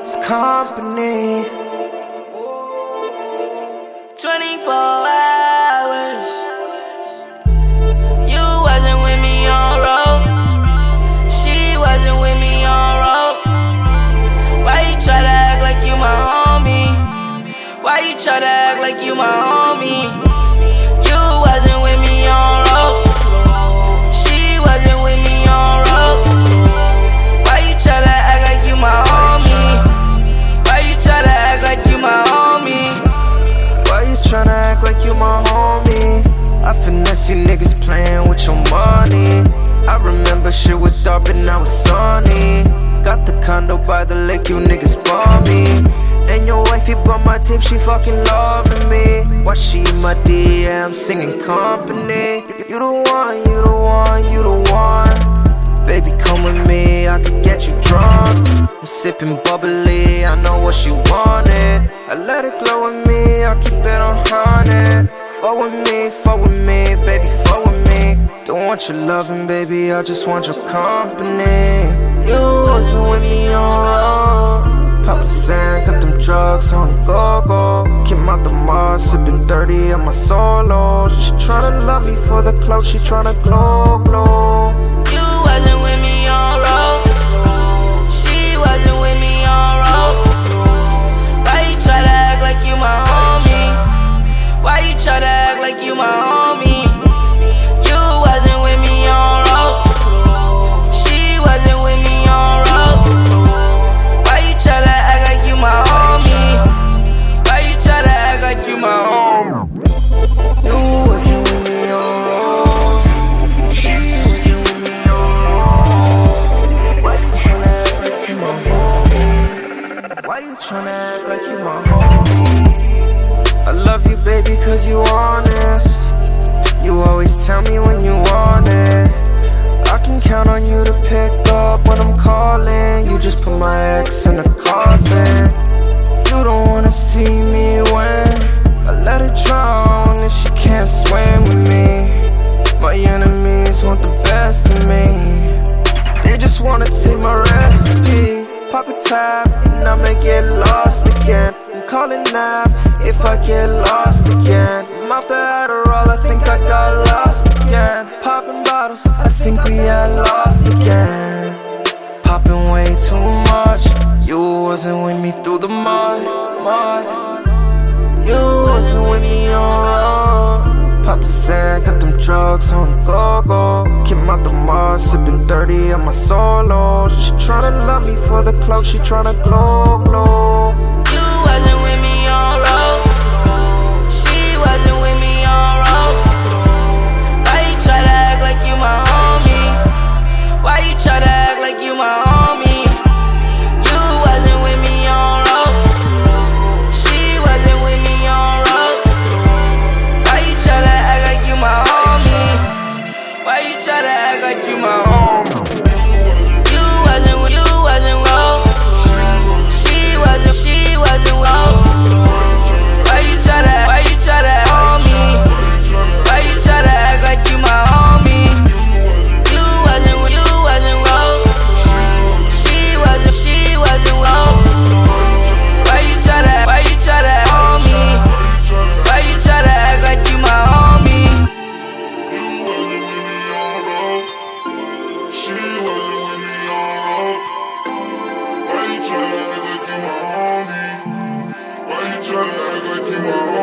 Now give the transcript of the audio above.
It's company. 24 hours. You wasn't with me on road. She wasn't with me on road. Why you try to act like you my homie? Why you try to act like you my homie? My homie? I finesse you niggas playing with your money. I remember shit was dark, but now it's sunny. Got the condo by the lake, you niggas me. And your wifey bought my tape, she fucking loving me. Why she in my DM singing company? You the one, you the one, you the one. Baby, come with me, I could get you drunk. I'm sipping bubbly, I know what she wanted. I let it glow with me, I keep it on hundred. Fuck with me, fuck with me, baby, fuck with me. Don't want your loving, baby, I just want your company. You wasn't with me on road. Papa San, got them drugs on the go-go. Came out the mud, sipping 30 on my solo. She tryna love me for the clout, she tryna glow. Cause you honest. You always tell me when you want it. I can count on you to pick up when I'm calling. You just put my ex in a coffin. You don't wanna see me when I let her drown if she can't swim with me. My enemies want the best of me. They just wanna take my recipe. Pop a tab and I may get lost again. I'm calling now if I get lost again. I'm off the Adderall, I think I got lost again. Popping bottles, I think we had lost again. Popping way too much. You wasn't with me through the mud, mud. You wasn't with me on road. Papa San, got them drugs on the go-go. Came out the mud, sipping 30 on my solo. She tryna love me for the clout, she tryna glow, glow. Tryna act like you my homie? Why you tryna act like you my homie?